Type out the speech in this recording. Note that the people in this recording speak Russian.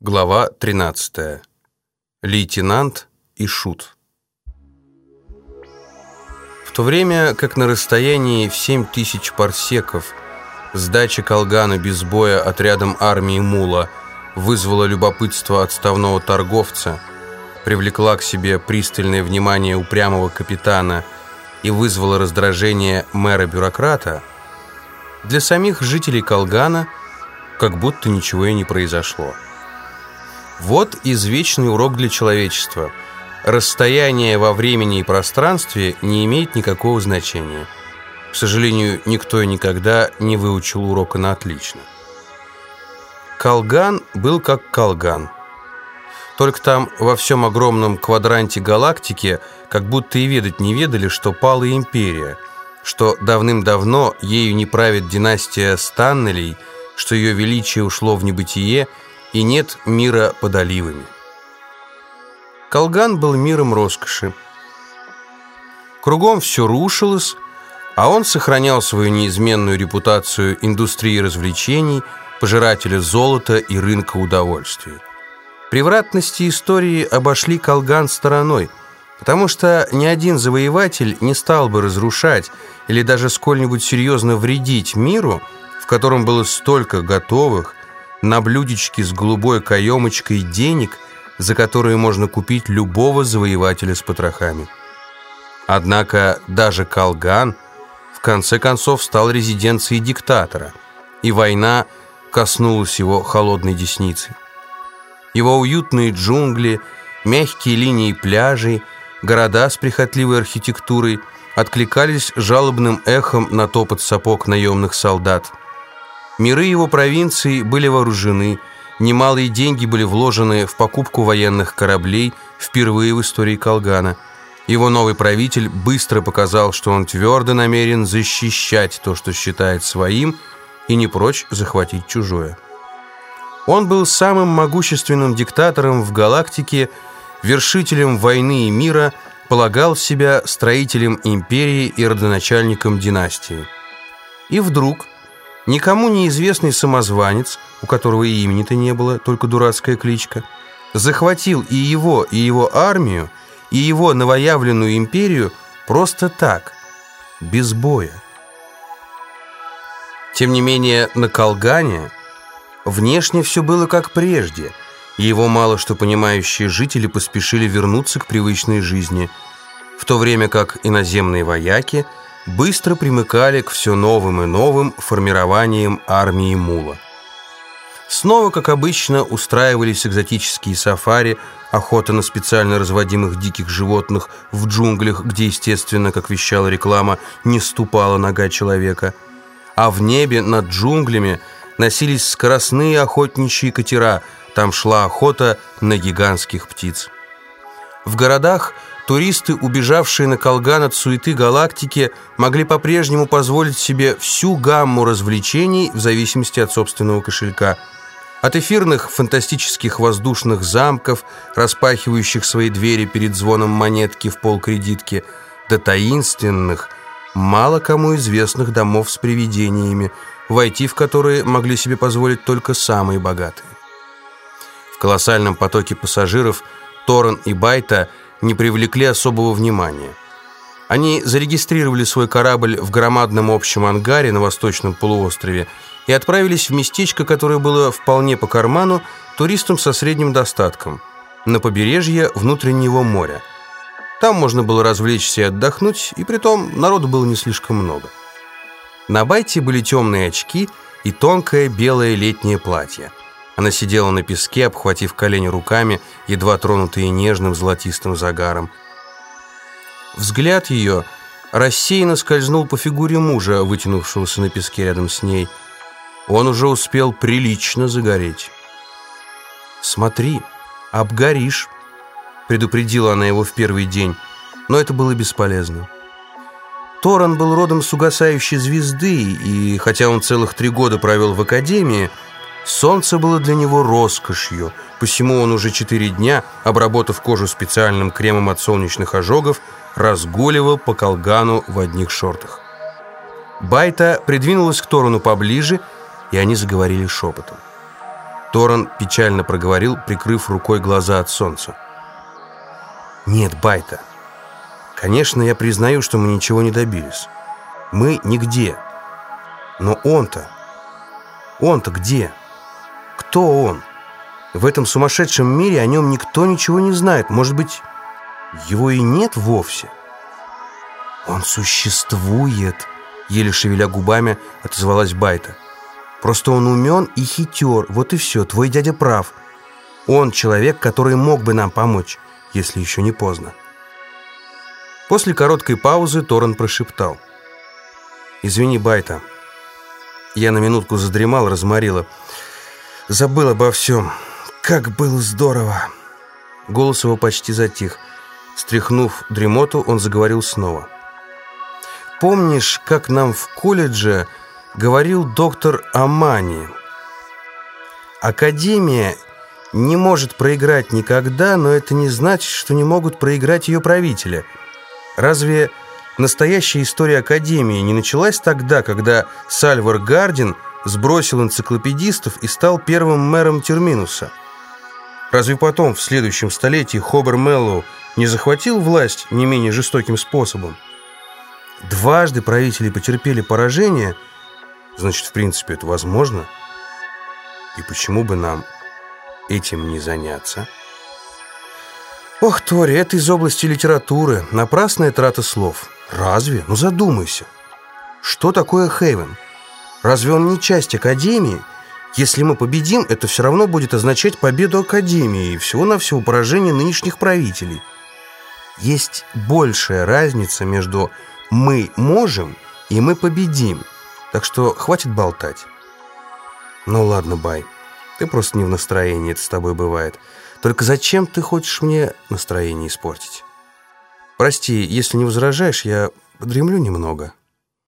Глава 13. Лейтенант и шут. В то время как на расстоянии в 7 тысяч парсеков сдача Колгана без боя отрядом армии Мула вызвала любопытство отставного торговца, привлекла к себе пристальное внимание упрямого капитана и вызвала раздражение мэра-бюрократа, для самих жителей Колгана как будто ничего и не произошло. Вот извечный урок для человечества. Расстояние во времени и пространстве не имеет никакого значения. К сожалению, никто и никогда не выучил урока на отлично. Колган был как Колган. Только там во всем огромном квадранте галактики как будто и ведать не ведали, что пала империя, что давным-давно ею не правит династия Станнелей, что ее величие ушло в небытие – и нет мира под оливами. Колган был миром роскоши. Кругом все рушилось, а он сохранял свою неизменную репутацию индустрии развлечений, пожирателя золота и рынка удовольствий. Превратности истории обошли Колган стороной, потому что ни один завоеватель не стал бы разрушать или даже сколь-нибудь серьезно вредить миру, в котором было столько готовых, на блюдечке с голубой каемочкой денег, за которые можно купить любого завоевателя с потрохами. Однако даже Колган в конце концов стал резиденцией диктатора, и война коснулась его холодной десницы. Его уютные джунгли, мягкие линии пляжей, города с прихотливой архитектурой откликались жалобным эхом на топот сапог наемных солдат – Миры его провинции были вооружены, немалые деньги были вложены в покупку военных кораблей впервые в истории Колгана. Его новый правитель быстро показал, что он твердо намерен защищать то, что считает своим, и не прочь захватить чужое. Он был самым могущественным диктатором в галактике, вершителем войны и мира, полагал себя строителем империи и родоначальником династии. И вдруг Никому неизвестный самозванец, у которого и имени-то не было, только дурацкая кличка, захватил и его, и его армию, и его новоявленную империю просто так, без боя. Тем не менее, на Колгане внешне все было как прежде, и его мало что понимающие жители поспешили вернуться к привычной жизни, в то время как иноземные вояки – быстро примыкали к все новым и новым формированиям армии Мула. Снова, как обычно, устраивались экзотические сафари, охота на специально разводимых диких животных в джунглях, где, естественно, как вещала реклама, не ступала нога человека. А в небе над джунглями носились скоростные охотничьи катера, там шла охота на гигантских птиц. В городах – туристы, убежавшие на Колган от суеты галактики, могли по-прежнему позволить себе всю гамму развлечений в зависимости от собственного кошелька. От эфирных фантастических воздушных замков, распахивающих свои двери перед звоном монетки в полкредитки, до таинственных, мало кому известных домов с привидениями, войти в которые могли себе позволить только самые богатые. В колоссальном потоке пассажиров Торрен и Байта – не привлекли особого внимания. Они зарегистрировали свой корабль в громадном общем ангаре на восточном полуострове и отправились в местечко, которое было вполне по карману туристам со средним достатком, на побережье внутреннего моря. Там можно было развлечься и отдохнуть, и притом народу было не слишком много. На Байте были темные очки и тонкое белое летнее платье – она сидела на песке, обхватив колени руками, едва тронутые нежным золотистым загаром. Взгляд ее рассеянно скользнул по фигуре мужа, вытянувшегося на песке рядом с ней. Он уже успел прилично загореть. «Смотри, обгоришь», — предупредила она его в первый день, но это было бесполезно. Торан был родом с угасающей звезды, и хотя он целых три года провел в академии, Солнце было для него роскошью, посему он уже четыре дня, обработав кожу специальным кремом от солнечных ожогов, разгуливал по колгану в одних шортах. Байта придвинулась к Торону поближе, и они заговорили шепотом. Торан печально проговорил, прикрыв рукой глаза от солнца. «Нет, Байта. Конечно, я признаю, что мы ничего не добились. Мы нигде. Но он-то... Он-то где? Кто он? В этом сумасшедшем мире о нем никто ничего не знает. Может быть, его и нет вовсе?» «Он существует», — еле шевеля губами отозвалась Байта. «Просто он умен и хитер, вот и все, твой дядя прав. Он человек, который мог бы нам помочь, если еще не поздно». После короткой паузы Торрен прошептал. «Извини, Байта, я на минутку задремал, разморила. Забыл обо всем. Как было здорово!» Голос его почти затих. Стряхнув дремоту, он заговорил снова. Помнишь, как нам в колледже говорил доктор Амани? Академия не может проиграть никогда, но это не значит, что не могут проиграть ее правители. Разве настоящая история Академии не началась тогда, когда Сальвар Гардин сбросил энциклопедистов и стал первым мэром Терминуса? Разве потом, в следующем столетии, Хобер Меллоу не захватил власть не менее жестоким способом? дважды правители потерпели поражение, значит, в принципе, это возможно. И почему бы нам этим не заняться? Ох, Тори, это из области литературы. Напрасная трата слов. Разве? Ну задумайся. Что такое Хейвен? Разве он не часть Академии? Если мы победим, это все равно будет означать победу Академии и всего-навсего поражение нынешних правителей. Есть большая разница между мы можем, и мы победим. Так что хватит болтать. Ну ладно, Бай. Ты просто не в настроении, это с тобой бывает. Только зачем ты хочешь мне настроение испортить? Прости, если не возражаешь, я подремлю немного».